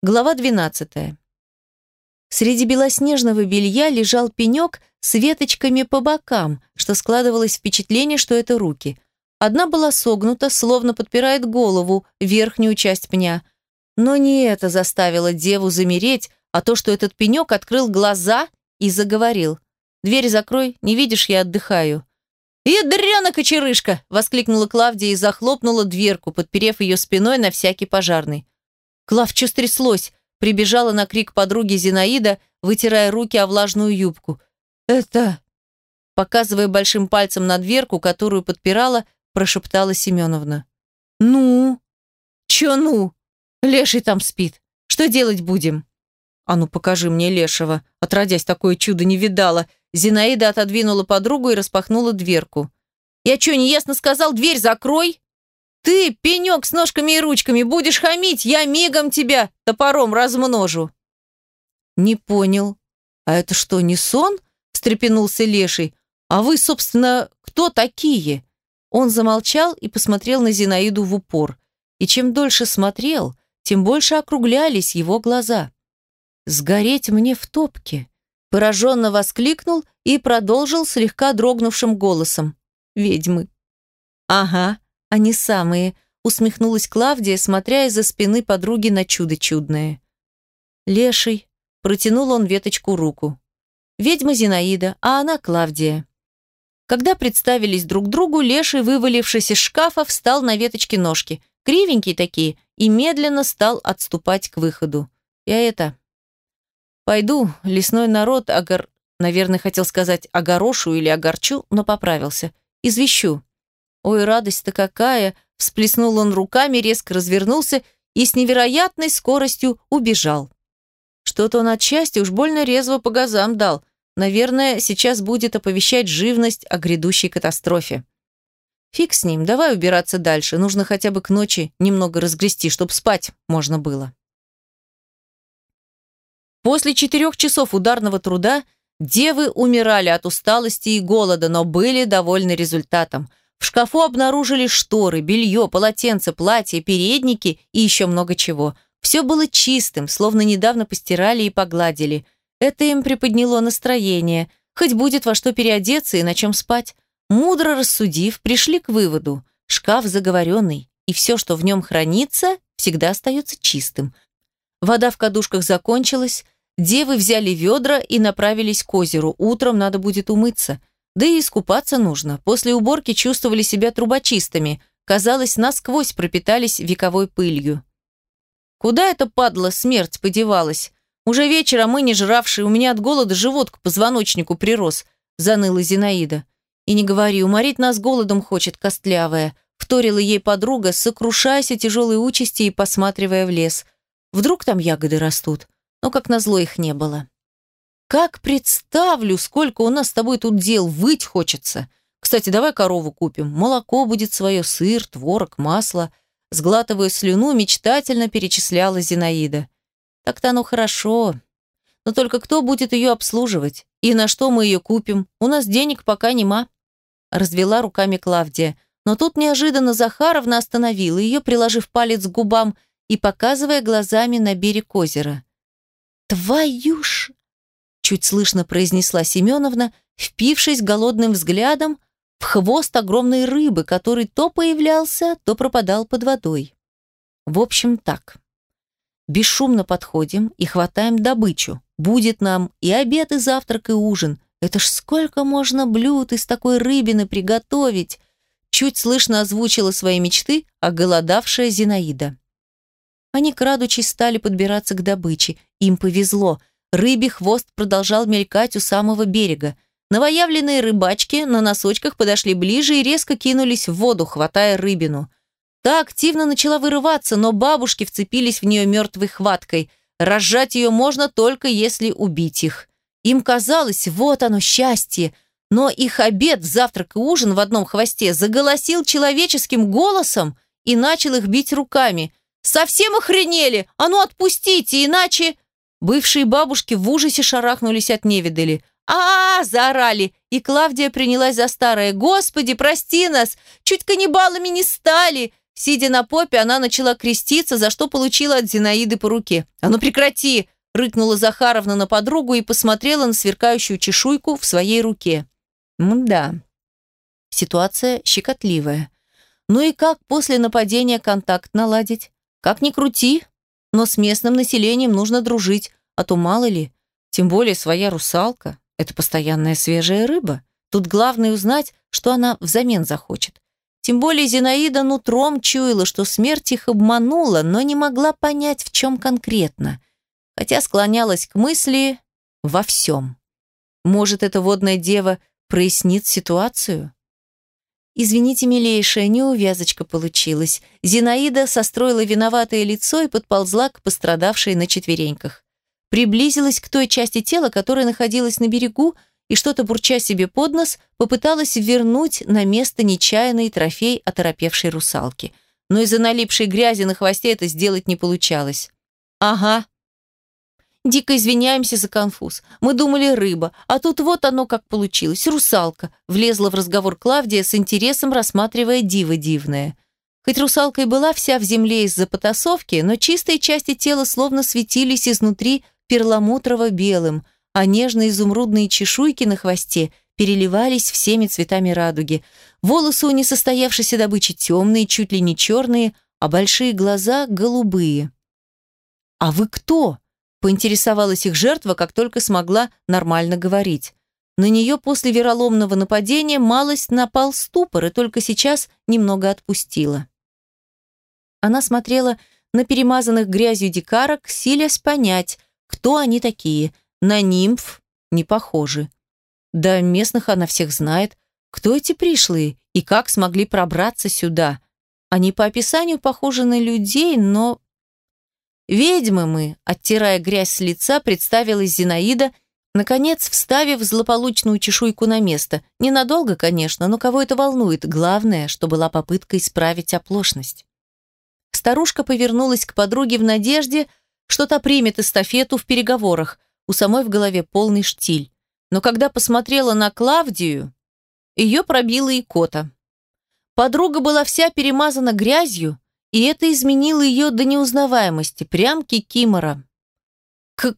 Глава 12. Среди белоснежного белья лежал пенек с веточками по бокам, что складывалось впечатление, что это руки. Одна была согнута, словно подпирает голову, верхнюю часть пня. Но не это заставило деву замереть, а то, что этот пенек открыл глаза и заговорил. «Дверь закрой, не видишь, я отдыхаю». «Ядрена кочерышка!» – воскликнула Клавдия и захлопнула дверку, подперев ее спиной на всякий пожарный. Клав, что стряслось? Прибежала на крик подруги Зинаида, вытирая руки о влажную юбку. «Это...» Показывая большим пальцем на дверку, которую подпирала, прошептала Семеновна. «Ну?» «Чё ну?» «Леший там спит. Что делать будем?» «А ну покажи мне Лешего. Отродясь, такое чудо не видала». Зинаида отодвинула подругу и распахнула дверку. «Я чё, неясно сказал, дверь закрой?» «Ты, пенек с ножками и ручками, будешь хамить, я мигом тебя топором размножу!» «Не понял. А это что, не сон?» – встрепенулся Леший. «А вы, собственно, кто такие?» Он замолчал и посмотрел на Зинаиду в упор. И чем дольше смотрел, тем больше округлялись его глаза. «Сгореть мне в топке!» Пораженно воскликнул и продолжил слегка дрогнувшим голосом. «Ведьмы!» «Ага, они самые», — усмехнулась Клавдия, смотря из-за спины подруги на чудо чудное. «Леший», — протянул он веточку руку. «Ведьма Зинаида, а она Клавдия». Когда представились друг другу, Леший, вывалившись из шкафа, встал на веточке ножки, кривенькие такие, и медленно стал отступать к выходу. «Я это... Пойду, лесной народ, огор... Наверное, хотел сказать огорошу или огорчу, но поправился. Извещу. Ой, радость-то какая! Всплеснул он руками, резко развернулся и с невероятной скоростью убежал. Что-то он от счастья уж больно резво по газам дал. Наверное, сейчас будет оповещать живность о грядущей катастрофе. Фиг с ним, давай убираться дальше. Нужно хотя бы к ночи немного разгрести, чтобы спать можно было. После четырех часов ударного труда девы умирали от усталости и голода, но были довольны результатом. В шкафу обнаружили шторы, белье, полотенца, платья, передники и еще много чего. Все было чистым, словно недавно постирали и погладили. Это им приподняло настроение. Хоть будет во что переодеться и на чем спать. Мудро рассудив, пришли к выводу. Шкаф заговоренный, и все, что в нем хранится, всегда остается чистым. Вода в кадушках закончилась, девы взяли ведра и направились к озеру. Утром надо будет умыться. Да и искупаться нужно. После уборки чувствовали себя трубочистами. Казалось, насквозь пропитались вековой пылью. Куда эта падла смерть подевалась? Уже вечером мы не жравшие, у меня от голода живот к позвоночнику прирос, заныла Зинаида. И не говори, уморить нас голодом хочет костлявая, вторила ей подруга, сокрушаясь о тяжелой участи и посматривая в лес. Вдруг там ягоды растут, но, как назло, их не было. Как представлю, сколько у нас с тобой тут дел, выть хочется. Кстати, давай корову купим. Молоко будет свое, сыр, творог, масло. Сглатывая слюну, мечтательно перечисляла Зинаида. Так-то оно хорошо. Но только кто будет ее обслуживать? И на что мы ее купим? У нас денег пока нема. Развела руками Клавдия. Но тут неожиданно Захаровна остановила ее, приложив палец к губам и показывая глазами на берег озера. «Твою ж!» Чуть слышно произнесла Семеновна, впившись голодным взглядом в хвост огромной рыбы, который то появлялся, то пропадал под водой. В общем, так. Бесшумно подходим и хватаем добычу. Будет нам и обед, и завтрак, и ужин. Это ж сколько можно блюд из такой рыбины приготовить? Чуть слышно озвучила свои мечты оголодавшая Зинаида. Они, крадучись, стали подбираться к добыче. Им повезло. Рыбий хвост продолжал мелькать у самого берега. Новоявленные рыбачки на носочках подошли ближе и резко кинулись в воду, хватая рыбину. Та активно начала вырываться, но бабушки вцепились в нее мертвой хваткой. Разжать ее можно только если убить их. Им казалось, вот оно счастье. Но их обед, завтрак и ужин в одном хвосте заголосил человеческим голосом и начал их бить руками. «Совсем охренели? А ну отпустите, иначе...» Бывшие бабушки в ужасе шарахнулись от невидали. а, -а, -а заорали, и Клавдия принялась за старое. «Господи, прости нас! Чуть каннибалами не стали!» Сидя на попе, она начала креститься, за что получила от Зинаиды по руке. «А ну прекрати!» – рыкнула Захаровна на подругу и посмотрела на сверкающую чешуйку в своей руке. Мда. Ситуация щекотливая. Ну и как после нападения контакт наладить? Как ни крути, но с местным населением нужно дружить, а то мало ли. Тем более своя русалка – это постоянная свежая рыба. Тут главное узнать, что она взамен захочет. Тем более Зинаида нутром чуяла, что смерть их обманула, но не могла понять, в чем конкретно. Хотя склонялась к мысли во всем. Может, эта водная дева прояснит ситуацию? «Извините, милейшая, неувязочка получилась». Зинаида состроила виноватое лицо и подползла к пострадавшей на четвереньках. Приблизилась к той части тела, которая находилась на берегу, и что-то бурча себе под нос, попыталась вернуть на место нечаянный трофей оторопевшей русалки. Но из-за налипшей грязи на хвосте это сделать не получалось. «Ага», Дико извиняемся за конфуз. Мы думали рыба, а тут вот оно как получилось. Русалка. Влезла в разговор Клавдия с интересом, рассматривая диво дивное. Хоть русалка и была вся в земле из-за потасовки, но чистые части тела словно светились изнутри перламутрово-белым, а нежные изумрудные чешуйки на хвосте переливались всеми цветами радуги. Волосы у несостоявшейся добычи темные, чуть ли не черные, а большие глаза голубые. «А вы кто?» Поинтересовалась их жертва, как только смогла нормально говорить. На нее после вероломного нападения малость напал ступор и только сейчас немного отпустила. Она смотрела на перемазанных грязью дикарок, силясь понять, кто они такие. На нимф не похожи. Да местных она всех знает. Кто эти пришлые и как смогли пробраться сюда? Они по описанию похожи на людей, но «Ведьмы мы», — оттирая грязь с лица, представилась Зинаида, наконец вставив злополучную чешуйку на место. Ненадолго, конечно, но кого это волнует? Главное, что была попытка исправить оплошность. Старушка повернулась к подруге в надежде, что та примет эстафету в переговорах. У самой в голове полный штиль. Но когда посмотрела на Клавдию, ее пробила икота. Подруга была вся перемазана грязью, и это изменило ее до неузнаваемости, прям кикимора. К...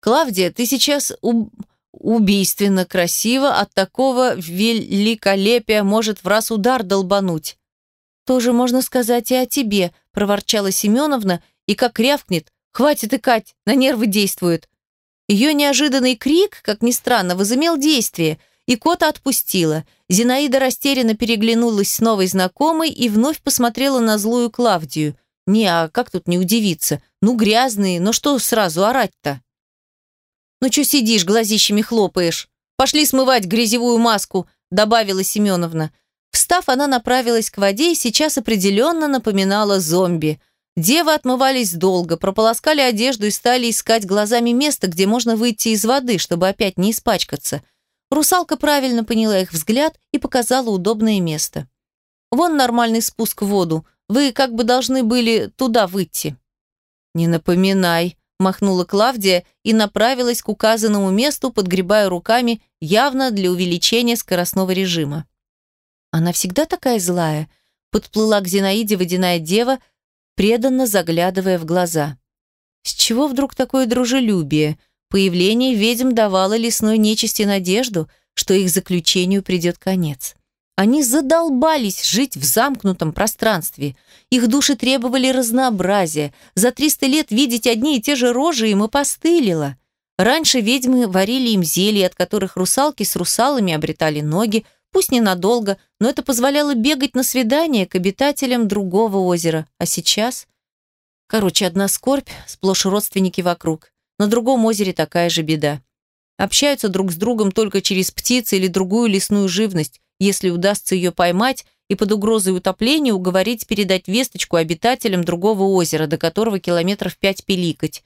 Клавдия, ты сейчас уб... убийственно красиво, от такого великолепия может в раз удар долбануть. Тоже можно сказать и о тебе, проворчала Семеновна, и как рявкнет, хватит икать, на нервы действует. Ее неожиданный крик, как ни странно, возымел действие – и кота отпустила. Зинаида растерянно переглянулась с новой знакомой и вновь посмотрела на злую Клавдию. «Не, а как тут не удивиться? Ну, грязные, но что сразу орать-то?» «Ну, что сидишь, глазищами хлопаешь? Пошли смывать грязевую маску», добавила Семеновна. Встав, она направилась к воде и сейчас определенно напоминала зомби. Девы отмывались долго, прополоскали одежду и стали искать глазами место, где можно выйти из воды, чтобы опять не испачкаться. Русалка правильно поняла их взгляд и показала удобное место. «Вон нормальный спуск в воду. Вы как бы должны были туда выйти». «Не напоминай», – махнула Клавдия и направилась к указанному месту, подгребая руками, явно для увеличения скоростного режима. «Она всегда такая злая», – подплыла к Зинаиде водяная дева, преданно заглядывая в глаза. «С чего вдруг такое дружелюбие?» Появление ведьм давало лесной нечисти надежду, что их заключению придет конец. Они задолбались жить в замкнутом пространстве. Их души требовали разнообразия. За 300 лет видеть одни и те же рожи им и постылило. Раньше ведьмы варили им зелья, от которых русалки с русалами обретали ноги, пусть ненадолго, но это позволяло бегать на свидания к обитателям другого озера. А сейчас? Короче, одна скорбь, сплошь родственники вокруг. На другом озере такая же беда. Общаются друг с другом только через птиц или другую лесную живность, если удастся ее поймать и под угрозой утопления уговорить передать весточку обитателям другого озера, до которого километров пять пиликать.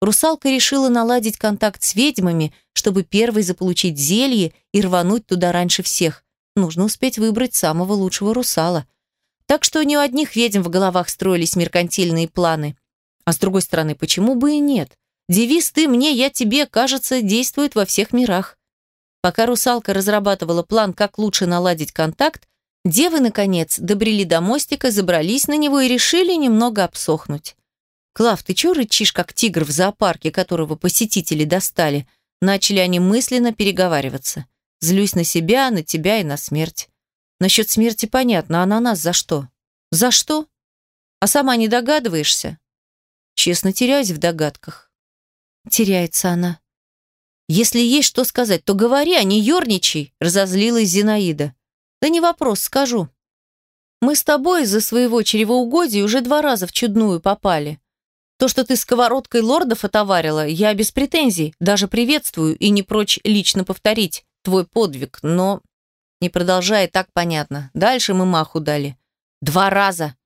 Русалка решила наладить контакт с ведьмами, чтобы первой заполучить зелье и рвануть туда раньше всех. Нужно успеть выбрать самого лучшего русала. Так что не у одних ведьм в головах строились меркантильные планы. А с другой стороны, почему бы и нет? Девиз «ты мне, я тебе», кажется, действует во всех мирах. Пока русалка разрабатывала план, как лучше наладить контакт, Девы, наконец, добрели до мостика, забрались на него и решили немного обсохнуть. «Клав, ты чё рычишь, как тигр в зоопарке, которого посетители достали?» Начали они мысленно переговариваться. «Злюсь на себя, на тебя и на смерть». «Насчет смерти понятно, а на нас за что?» «За что? А сама не догадываешься?» Честно теряюсь в догадках. Теряется она. «Если есть что сказать, то говори, а не ерничай», — разозлилась Зинаида. «Да не вопрос, скажу. Мы с тобой из-за своего чревоугодия уже два раза в чудную попали. То, что ты сковородкой лордов отоварила, я без претензий, даже приветствую и не прочь лично повторить твой подвиг, но...» Не продолжая, так понятно. Дальше мы маху дали. Два раза.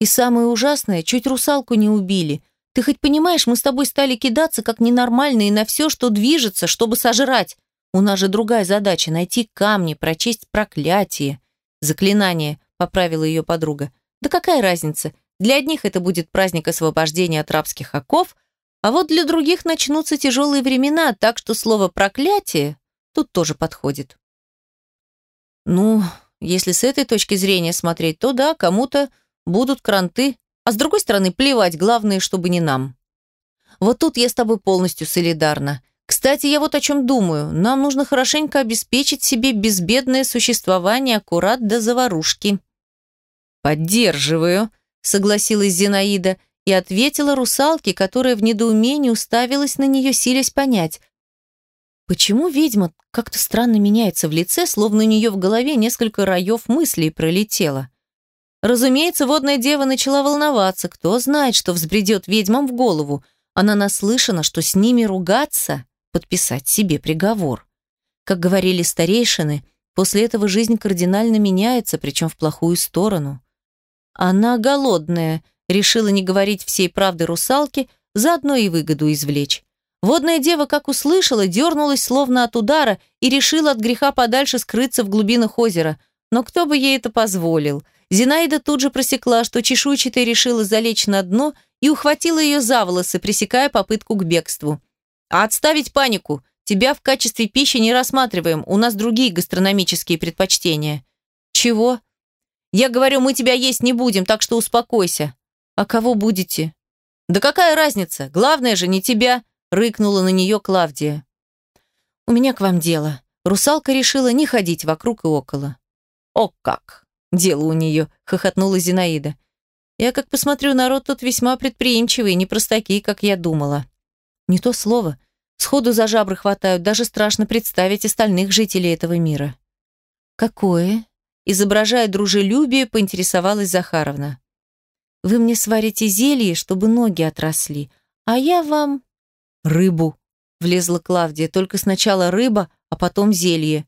И самое ужасное, чуть русалку не убили — ты хоть понимаешь, мы с тобой стали кидаться как ненормальные на все, что движется, чтобы сожрать. У нас же другая задача — найти камни, прочесть проклятие. Заклинание, — поправила ее подруга. Да какая разница? Для одних это будет праздник освобождения от рабских оков, а вот для других начнутся тяжелые времена, так что слово «проклятие» тут тоже подходит. Ну, если с этой точки зрения смотреть, то да, кому-то будут кранты, а с другой стороны, плевать, главное, чтобы не нам. Вот тут я с тобой полностью солидарна. Кстати, я вот о чем думаю. Нам нужно хорошенько обеспечить себе безбедное существование аккурат до заварушки. Поддерживаю, согласилась Зинаида и ответила русалке, которая в недоумении уставилась на нее, силясь понять, почему ведьма как-то странно меняется в лице, словно у нее в голове несколько раев мыслей пролетело. Разумеется, водная дева начала волноваться. Кто знает, что взбредет ведьмам в голову. Она наслышана, что с ними ругаться — подписать себе приговор. Как говорили старейшины, после этого жизнь кардинально меняется, причем в плохую сторону. Она голодная, решила не говорить всей правды русалке, заодно и выгоду извлечь. Водная дева, как услышала, дернулась словно от удара и решила от греха подальше скрыться в глубинах озера. Но кто бы ей это позволил? Зинаида тут же просекла, что чешуйчатая решила залечь на дно и ухватила ее за волосы, пресекая попытку к бегству. «А отставить панику! Тебя в качестве пищи не рассматриваем, у нас другие гастрономические предпочтения». «Чего?» «Я говорю, мы тебя есть не будем, так что успокойся». «А кого будете?» «Да какая разница? Главное же не тебя!» — рыкнула на нее Клавдия. «У меня к вам дело». Русалка решила не ходить вокруг и около. «О как!» Дело у нее, хохотнула Зинаида. Я как посмотрю, народ тут весьма предприимчивый, не простаки, как я думала. Не то слово. Сходу за жабры хватают, даже страшно представить остальных жителей этого мира. Какое? Изображая дружелюбие, поинтересовалась Захаровна. Вы мне сварите зелье, чтобы ноги отросли, а я вам... Рыбу, влезла Клавдия, только сначала рыба, а потом зелье.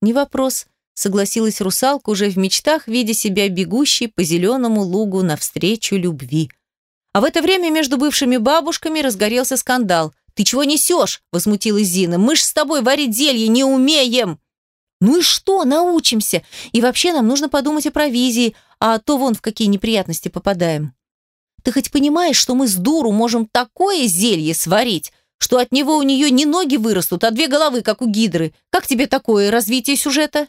Не вопрос, согласилась русалка уже в мечтах, видя себя бегущей по зеленому лугу навстречу любви. А в это время между бывшими бабушками разгорелся скандал. «Ты чего несешь?» – возмутилась Зина. «Мы ж с тобой варить зелье не умеем!» «Ну и что, научимся! И вообще нам нужно подумать о провизии, а то вон в какие неприятности попадаем. Ты хоть понимаешь, что мы с дуру можем такое зелье сварить, что от него у нее не ноги вырастут, а две головы, как у гидры? Как тебе такое развитие сюжета?»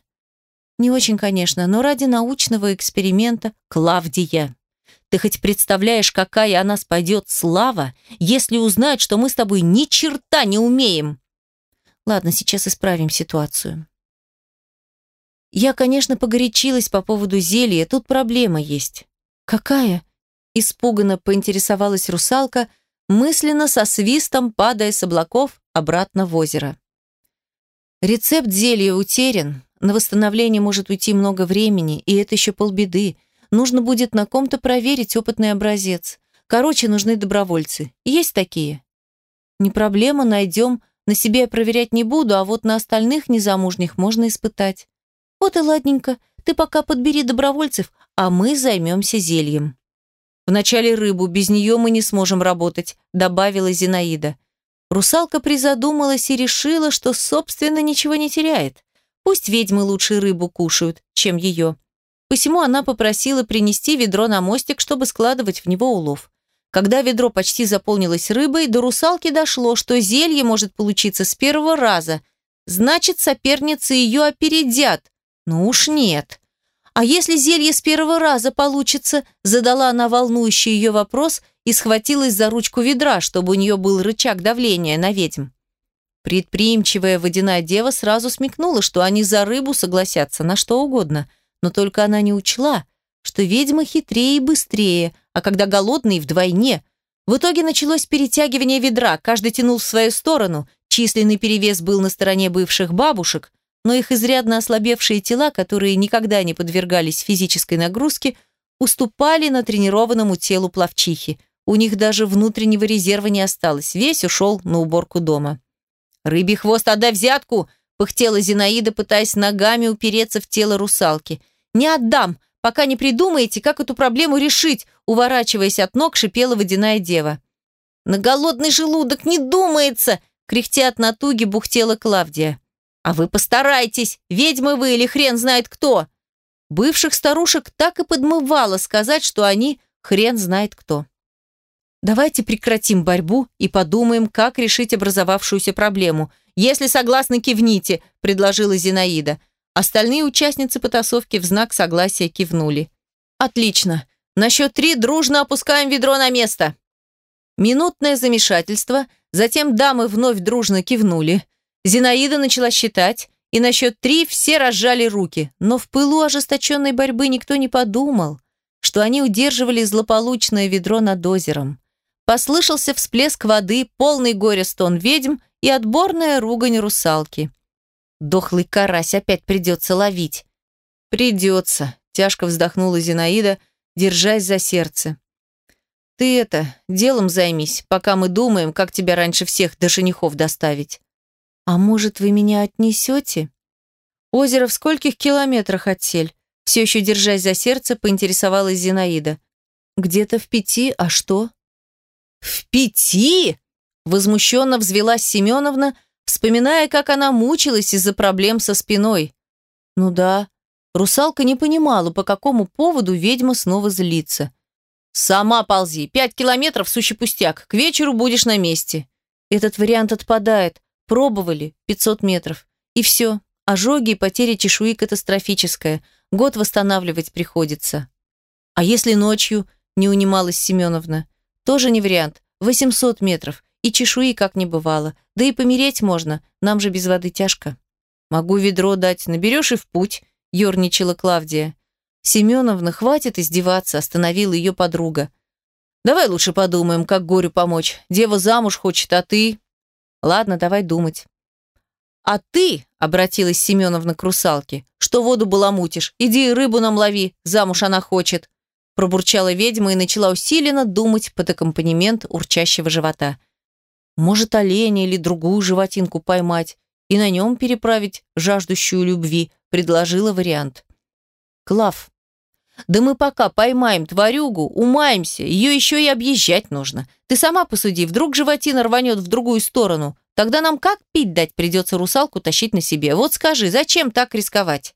Не очень, конечно, но ради научного эксперимента Клавдия. Ты хоть представляешь, какая о нас пойдет слава, если узнают, что мы с тобой ни черта не умеем? Ладно, сейчас исправим ситуацию. Я, конечно, погорячилась по поводу зелья, тут проблема есть. Какая? Испуганно поинтересовалась русалка, мысленно со свистом падая с облаков обратно в озеро. Рецепт зелья утерян, на восстановление может уйти много времени, и это еще полбеды. Нужно будет на ком-то проверить опытный образец. Короче, нужны добровольцы. Есть такие? Не проблема, найдем. На себе я проверять не буду, а вот на остальных незамужних можно испытать. Вот и ладненько. Ты пока подбери добровольцев, а мы займемся зельем. Вначале рыбу, без нее мы не сможем работать, добавила Зинаида. Русалка призадумалась и решила, что, собственно, ничего не теряет. Пусть ведьмы лучше рыбу кушают, чем ее. Посему она попросила принести ведро на мостик, чтобы складывать в него улов. Когда ведро почти заполнилось рыбой, до русалки дошло, что зелье может получиться с первого раза. Значит, соперницы ее опередят. Ну уж нет. «А если зелье с первого раза получится?» Задала она волнующий ее вопрос и схватилась за ручку ведра, чтобы у нее был рычаг давления на ведьм. Предприимчивая водяная дева сразу смекнула, что они за рыбу согласятся на что угодно, но только она не учла, что ведьмы хитрее и быстрее, а когда голодные вдвойне. В итоге началось перетягивание ведра, каждый тянул в свою сторону, численный перевес был на стороне бывших бабушек, но их изрядно ослабевшие тела, которые никогда не подвергались физической нагрузке, уступали на тренированному телу плавчихи. У них даже внутреннего резерва не осталось, весь ушел на уборку дома. «Рыбий хвост, отдай взятку!» – пыхтела Зинаида, пытаясь ногами упереться в тело русалки. «Не отдам, пока не придумаете, как эту проблему решить!» – уворачиваясь от ног, шипела водяная дева. «На голодный желудок не думается!» – кряхтя от натуги бухтела Клавдия. «А вы постарайтесь, ведьмы вы или хрен знает кто!» Бывших старушек так и подмывало сказать, что они хрен знает кто. Давайте прекратим борьбу и подумаем, как решить образовавшуюся проблему. Если согласны, кивните, предложила Зинаида. Остальные участницы потасовки в знак согласия кивнули. Отлично. На счет три дружно опускаем ведро на место. Минутное замешательство, затем дамы вновь дружно кивнули. Зинаида начала считать, и на счет три все разжали руки, но в пылу ожесточенной борьбы никто не подумал, что они удерживали злополучное ведро над озером. Послышался всплеск воды, полный горя стон ведьм и отборная ругань русалки. Дохлый карась опять придется ловить. Придется, тяжко вздохнула Зинаида, держась за сердце. Ты это, делом займись, пока мы думаем, как тебя раньше всех до женихов доставить. «А может, вы меня отнесете?» «Озеро в скольких километрах от сель?» Все еще держась за сердце, поинтересовалась Зинаида. «Где-то в пяти, а что?» «В пяти?» Возмущенно взвелась Семеновна, вспоминая, как она мучилась из-за проблем со спиной. «Ну да». Русалка не понимала, по какому поводу ведьма снова злится. «Сама ползи. Пять километров – сущий пустяк. К вечеру будешь на месте». «Этот вариант отпадает. Пробовали, 500 метров. И все. Ожоги и потеря чешуи катастрофическая. Год восстанавливать приходится. А если ночью, не унималась Семеновна? Тоже не вариант. 800 метров. И чешуи как не бывало. Да и помереть можно. Нам же без воды тяжко. Могу ведро дать. Наберешь и в путь, ерничала Клавдия. Семеновна, хватит издеваться, остановила ее подруга. Давай лучше подумаем, как горю помочь. Дева замуж хочет, а ты... Ладно, давай думать. А ты, обратилась Семеновна к русалке, что воду баламутишь, иди рыбу нам лови, замуж она хочет. Пробурчала ведьма и начала усиленно думать под аккомпанемент урчащего живота. Может, оленя или другую животинку поймать и на нем переправить жаждущую любви, предложила вариант. Клав, да мы пока поймаем тварюгу, умаемся, ее еще и объезжать нужно. Ты сама посуди, вдруг животина рванет в другую сторону. Тогда нам как пить дать придется русалку тащить на себе? Вот скажи, зачем так рисковать?»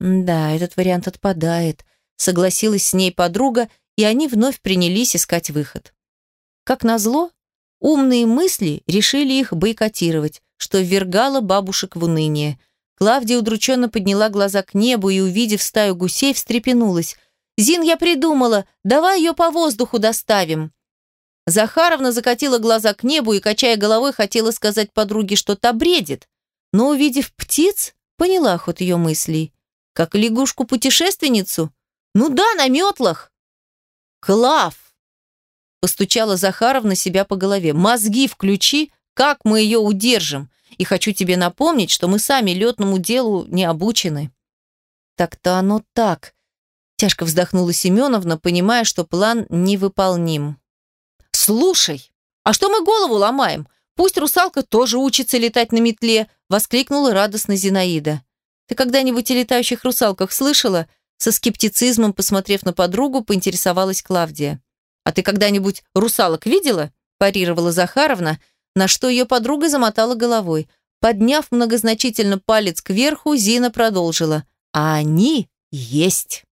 «Да, этот вариант отпадает», — согласилась с ней подруга, и они вновь принялись искать выход. Как назло, умные мысли решили их бойкотировать, что ввергало бабушек в уныние — Клавдия удрученно подняла глаза к небу и, увидев стаю гусей, встрепенулась. «Зин, я придумала! Давай ее по воздуху доставим!» Захаровна закатила глаза к небу и, качая головой, хотела сказать подруге, что та бредит. Но, увидев птиц, поняла ход ее мыслей. Как лягушку-путешественницу? Ну да, на метлах! «Клав!» Постучала Захаровна себя по голове. «Мозги включи, как мы ее удержим? И хочу тебе напомнить, что мы сами летному делу не обучены». «Так-то оно так», – тяжко вздохнула Семеновна, понимая, что план невыполним. «Слушай, а что мы голову ломаем? Пусть русалка тоже учится летать на метле», – воскликнула радостно Зинаида. «Ты когда-нибудь о летающих русалках слышала?» Со скептицизмом, посмотрев на подругу, поинтересовалась Клавдия. «А ты когда-нибудь русалок видела?» – парировала Захаровна – на что ее подруга замотала головой. Подняв многозначительно палец кверху, Зина продолжила. «А они есть».